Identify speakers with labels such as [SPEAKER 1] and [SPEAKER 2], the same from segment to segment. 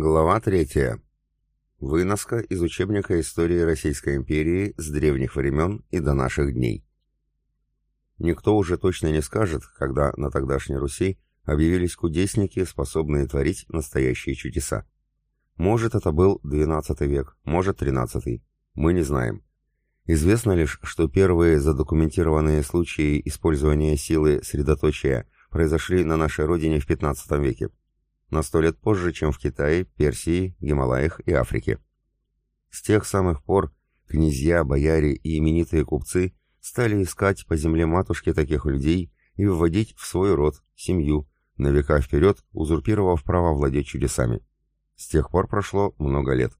[SPEAKER 1] Глава третья. Выноска из учебника истории Российской империи с древних времен и до наших дней. Никто уже точно не скажет, когда на тогдашней Руси объявились кудесники, способные творить настоящие чудеса. Может, это был XII век, может, XIII. Мы не знаем. Известно лишь, что первые задокументированные случаи использования силы средоточия произошли на нашей родине в XV веке на сто лет позже, чем в Китае, Персии, Гималаях и Африке. С тех самых пор князья, бояре и именитые купцы стали искать по земле матушки таких людей и вводить в свой род, семью, на века вперед узурпировав право владеть чудесами. С тех пор прошло много лет.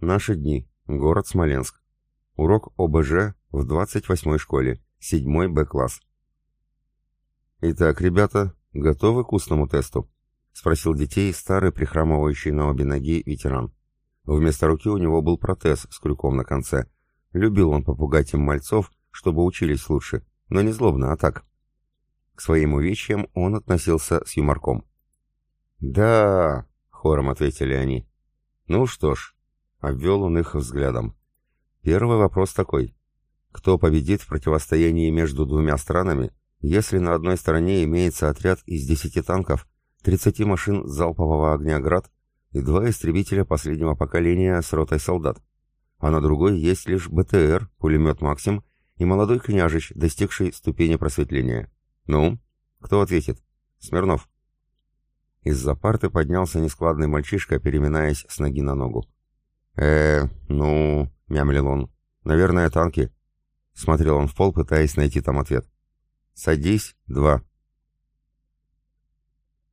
[SPEAKER 1] Наши дни. Город Смоленск. Урок ОБЖ в 28-й школе, 7 Б-класс. Итак, ребята, «Готовы к устному тесту?» — спросил детей старый прихрамывающий на обе ноги ветеран. Вместо руки у него был протез с крюком на конце. Любил он попугать им мальцов, чтобы учились лучше, но не злобно, а так. К своим увечьям он относился с юморком. «Да!» — хором ответили они. «Ну что ж», — обвел он их взглядом. «Первый вопрос такой. Кто победит в противостоянии между двумя странами, если на одной стороне имеется отряд из 10 танков, 30 машин залпового огня «Град» и два истребителя последнего поколения с ротой солдат, а на другой есть лишь БТР, пулемет «Максим» и молодой княжич, достигший ступени просветления. Ну, кто ответит? Смирнов. Из-за парты поднялся нескладный мальчишка, переминаясь с ноги на ногу. «Э, ну...» — мямлил он. «Наверное, танки». Смотрел он в пол, пытаясь найти там ответ. Садись, два.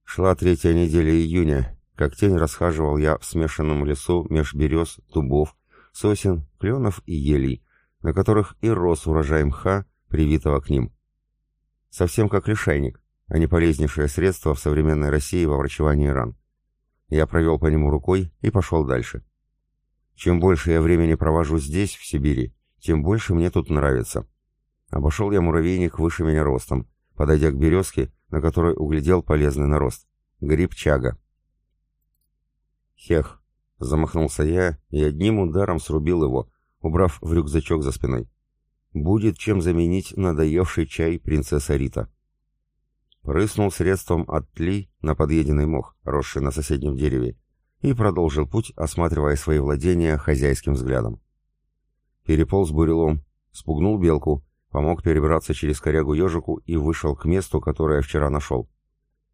[SPEAKER 1] Шла третья неделя июня. Как тень расхаживал я в смешанном лесу меж берез, дубов, сосен, кленов и елей, на которых и рос урожай мха, привитого к ним. Совсем как лишайник, а не полезнейшее средство в современной России во врачевании ран. Я провел по нему рукой и пошел дальше. Чем больше я времени провожу здесь, в Сибири, тем больше мне тут нравится. Обошел я муравейник выше меня ростом, подойдя к березке, на которой углядел полезный нарост. Гриб чага. Хех, замахнулся я и одним ударом срубил его, убрав в рюкзачок за спиной. Будет чем заменить надоевший чай принцесса Рита. Прыснул средством от тли на подъеденный мох, росший на соседнем дереве, и продолжил путь, осматривая свои владения хозяйским взглядом. Переполз бурелом, спугнул белку, Помог перебраться через корягу ежику и вышел к месту, которое вчера нашел.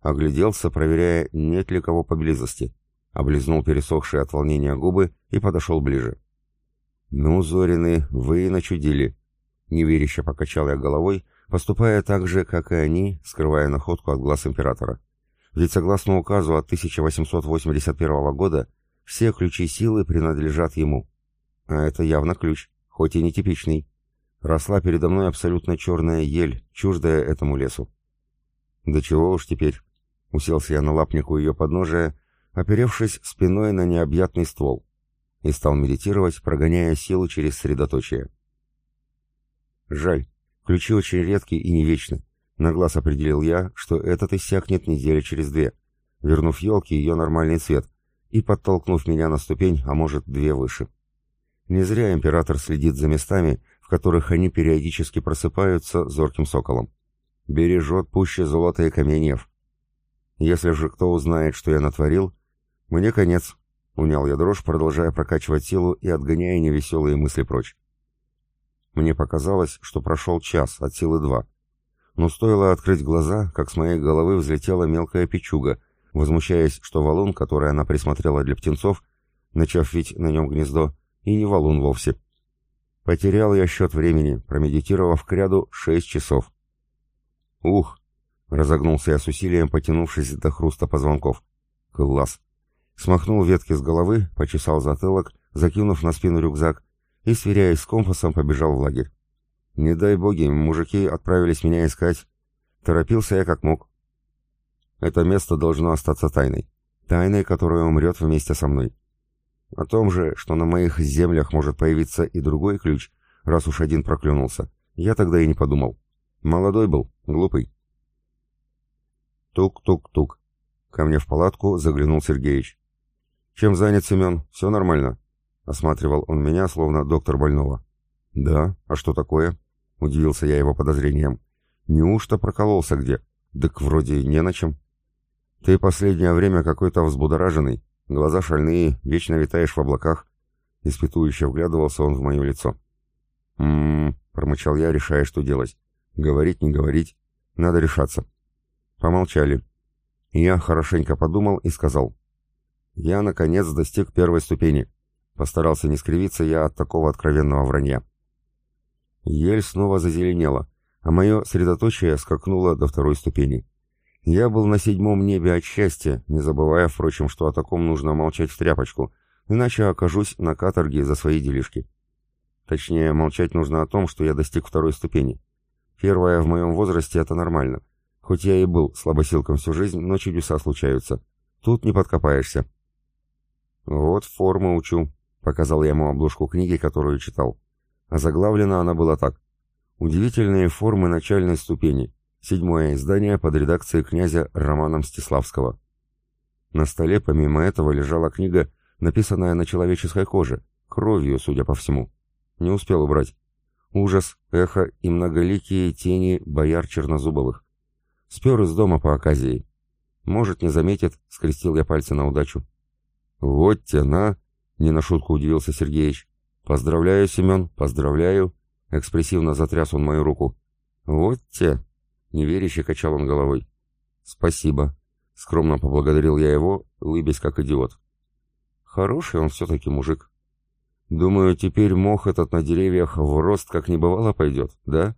[SPEAKER 1] Огляделся, проверяя, нет ли кого поблизости. Облизнул пересохшие от волнения губы и подошел ближе. «Ну, Зорины, вы и начудили!» Неверяще покачал я головой, поступая так же, как и они, скрывая находку от глаз императора. Ведь согласно указу от 1881 года, все ключи силы принадлежат ему. А это явно ключ, хоть и нетипичный. Росла передо мной абсолютно черная ель, чуждая этому лесу. Да чего уж теперь. Уселся я на лапнику ее подножия, оперевшись спиной на необъятный ствол, и стал медитировать, прогоняя силу через средоточие. Жаль, ключи очень редкие и не вечны. На глаз определил я, что этот иссякнет недели через две, вернув елке ее нормальный цвет и подтолкнув меня на ступень, а может, две выше. Не зря император следит за местами, в которых они периодически просыпаются зорким соколом. Бережет пуще золота и каменьев. Если же кто узнает, что я натворил, мне конец. Унял я дрожь, продолжая прокачивать силу и отгоняя невеселые мысли прочь. Мне показалось, что прошел час, от силы два. Но стоило открыть глаза, как с моей головы взлетела мелкая печуга, возмущаясь, что валун, который она присмотрела для птенцов, начав вить на нем гнездо, и не валун вовсе. Потерял я счет времени, промедитировав к ряду шесть часов. Ух! Разогнулся я с усилием, потянувшись до хруста позвонков. Класс! Смахнул ветки с головы, почесал затылок, закинув на спину рюкзак, и, сверяясь с компасом, побежал в лагерь. Не дай боги, мужики отправились меня искать. Торопился я как мог. Это место должно остаться тайной. Тайной, которая умрет вместе со мной. О том же, что на моих землях может появиться и другой ключ, раз уж один проклюнулся, я тогда и не подумал. Молодой был, глупый. Тук-тук-тук. Ко мне в палатку заглянул Сергеич. «Чем занят Семен? Все нормально?» Осматривал он меня, словно доктор больного. «Да? А что такое?» Удивился я его подозрением. «Неужто прокололся где? Так вроде не на чем». «Ты последнее время какой-то взбудораженный. Глаза шальные, вечно витаешь в облаках». Испытующе вглядывался он в мое лицо. «М-м-м», промычал я, решая, что делать. «Говорить, не говорить. Надо решаться». Помолчали. Я хорошенько подумал и сказал. «Я, наконец, достиг первой ступени». Постарался не скривиться я от такого откровенного вранья. Ель снова зазеленела, а мое средоточие скакнуло до второй ступени. Я был на седьмом небе от счастья, не забывая, впрочем, что о таком нужно молчать в тряпочку, иначе окажусь на каторге за свои делишки. Точнее, молчать нужно о том, что я достиг второй ступени. Первая в моем возрасте — это нормально. Хоть я и был слабосилком всю жизнь, но чудеса случаются. Тут не подкопаешься. «Вот форму учу», — показал я ему обложку книги, которую читал. А заглавлена она была так. «Удивительные формы начальной ступени. Седьмое издание под редакцией князя Романа Мстиславского». На столе помимо этого лежала книга, написанная на человеческой коже, кровью, судя по всему. Не успел убрать. Ужас, эхо и многоликие тени бояр Чернозубовых. Спер из дома по оказии. Может, не заметит, скрестил я пальцы на удачу. Вот те на, не на шутку удивился Сергеич. Поздравляю, Семен, поздравляю. Экспрессивно затряс он мою руку. Вот те. Неверяще качал он головой. Спасибо. Скромно поблагодарил я его, улыбясь как идиот. Хороший он все-таки мужик. Думаю, теперь мох этот на деревьях в рост как не бывало пойдет, да?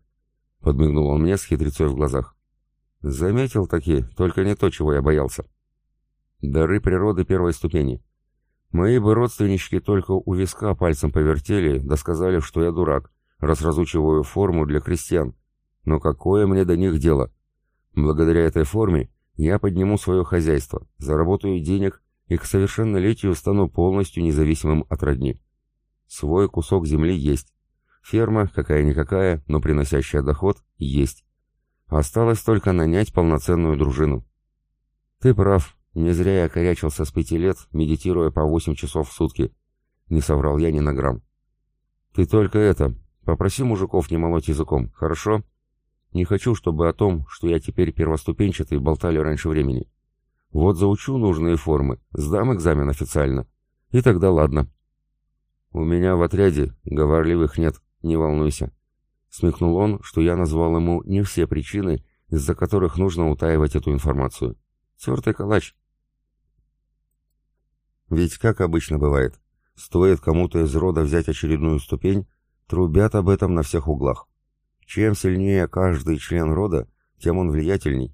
[SPEAKER 1] Подмигнул он мне с хитрецой в глазах. Заметил таки, только не то, чего я боялся. Дары природы первой ступени. Мои бы родственнички только у виска пальцем повертели, да сказали, что я дурак, раз разучиваю форму для крестьян. Но какое мне до них дело? Благодаря этой форме я подниму свое хозяйство, заработаю денег и к совершеннолетию стану полностью независимым от родни. Свой кусок земли есть. Ферма, какая-никакая, но приносящая доход, есть. Осталось только нанять полноценную дружину. Ты прав, не зря я корячился с пяти лет, медитируя по восемь часов в сутки. Не соврал я ни на грамм. Ты только это, попроси мужиков не молоть языком, хорошо? Не хочу, чтобы о том, что я теперь первоступенчатый, болтали раньше времени. Вот заучу нужные формы, сдам экзамен официально. И тогда ладно. «У меня в отряде говорливых нет, не волнуйся». Смехнул он, что я назвал ему не все причины, из-за которых нужно утаивать эту информацию. Тертый калач. Ведь как обычно бывает, стоит кому-то из рода взять очередную ступень, трубят об этом на всех углах. Чем сильнее каждый член рода, тем он влиятельней,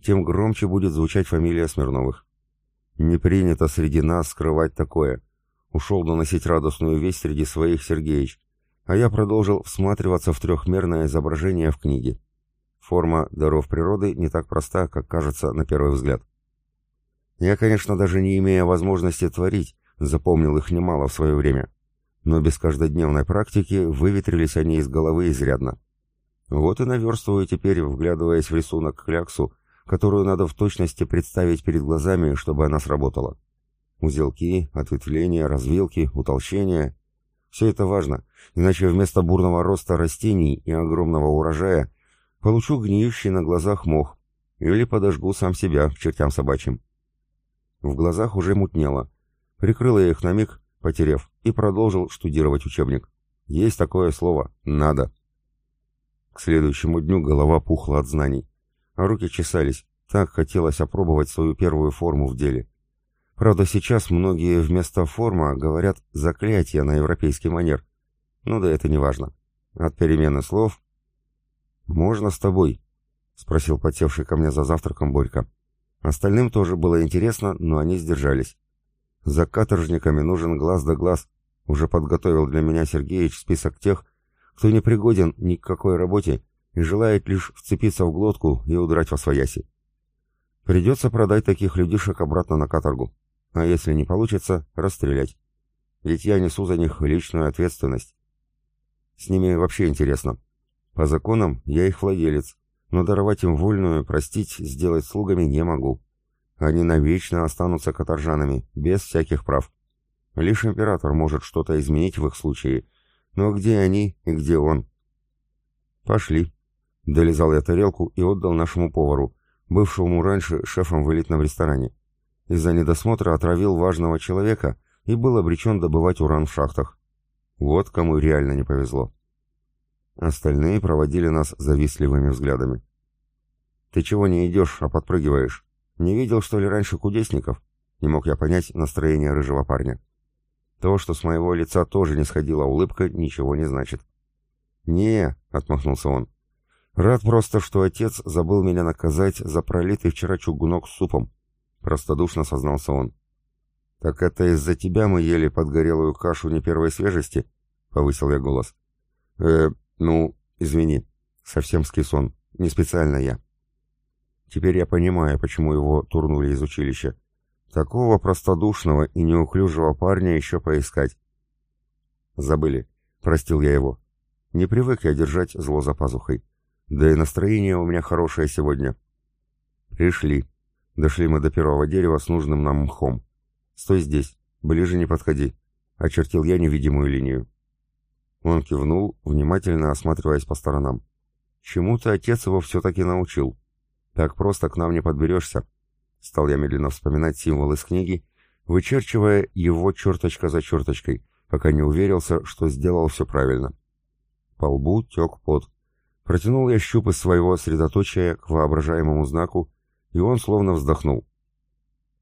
[SPEAKER 1] тем громче будет звучать фамилия Смирновых. Не принято среди нас скрывать такое — Ушел доносить радостную весть среди своих Сергеич, а я продолжил всматриваться в трехмерное изображение в книге. Форма даров природы не так проста, как кажется на первый взгляд. Я, конечно, даже не имея возможности творить, запомнил их немало в свое время, но без каждодневной практики выветрились они из головы изрядно. Вот и наверстываю теперь, вглядываясь в рисунок кляксу, которую надо в точности представить перед глазами, чтобы она сработала. Узелки, ответвления, развилки, утолщения. Все это важно, иначе вместо бурного роста растений и огромного урожая получу гниющий на глазах мох или подожгу сам себя к чертям собачьим. В глазах уже мутнело. Прикрыл я их на миг, потеряв, и продолжил штудировать учебник. Есть такое слово «надо». К следующему дню голова пухла от знаний, а руки чесались. Так хотелось опробовать свою первую форму в деле. Правда, сейчас многие вместо форма говорят «заклятие» на европейский манер. Ну да это не важно. От перемены слов... «Можно с тобой?» — спросил потевший ко мне за завтраком Борька. Остальным тоже было интересно, но они сдержались. За каторжниками нужен глаз да глаз. Уже подготовил для меня Сергеич список тех, кто не пригоден ни к какой работе и желает лишь вцепиться в глотку и удрать во свояси. Придется продать таких людишек обратно на каторгу а если не получится, расстрелять. Ведь я несу за них личную ответственность. С ними вообще интересно. По законам я их владелец, но даровать им вольную, простить, сделать слугами не могу. Они навечно останутся каторжанами, без всяких прав. Лишь император может что-то изменить в их случае. Но где они и где он? Пошли. Долезал я тарелку и отдал нашему повару, бывшему раньше шефом в элитном ресторане. Из-за недосмотра отравил важного человека и был обречен добывать уран в шахтах. Вот кому реально не повезло. Остальные проводили нас завистливыми взглядами. «Ты чего не идешь, а подпрыгиваешь? Не видел, что ли, раньше кудесников?» Не мог я понять настроение рыжего парня. То, что с моего лица тоже не сходила улыбка, ничего не значит. «Не», — отмахнулся он. «Рад просто, что отец забыл меня наказать за пролитый вчера чугунок с супом», — простодушно сознался он. «Так это из-за тебя мы ели подгорелую кашу не первой свежести?» — повысил я голос. «Э, ну, извини, совсем скис он, не специально я». Теперь я понимаю, почему его турнули из училища. Такого простодушного и неуклюжего парня еще поискать. Забыли. Простил я его. Не привык я держать зло за пазухой. Да и настроение у меня хорошее сегодня. Пришли. Дошли мы до первого дерева с нужным нам мхом. Стой здесь, ближе не подходи. Очертил я невидимую линию. Он кивнул, внимательно осматриваясь по сторонам. Чему-то отец его все-таки научил. Так просто к нам не подберешься. Стал я медленно вспоминать символ из книги, вычерчивая его черточка за черточкой, пока не уверился, что сделал все правильно. По лбу тек пот. Протянул я щуп из своего средоточия к воображаемому знаку, и он словно вздохнул.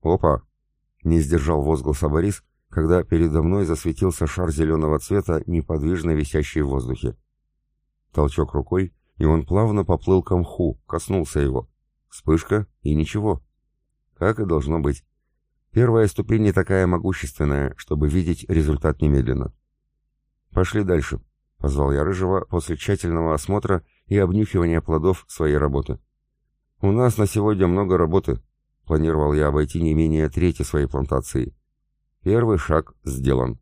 [SPEAKER 1] «Опа!» — не сдержал возгласа Борис, когда передо мной засветился шар зеленого цвета, неподвижно висящий в воздухе. Толчок рукой, и он плавно поплыл к мху, коснулся его. Вспышка и ничего. Как и должно быть. Первая ступень не такая могущественная, чтобы видеть результат немедленно. «Пошли дальше», — позвал я Рыжего после тщательного осмотра и обнюхивания плодов своей работы. «У нас на сегодня много работы», — планировал я обойти не менее трети своей плантации. Первый шаг сделан.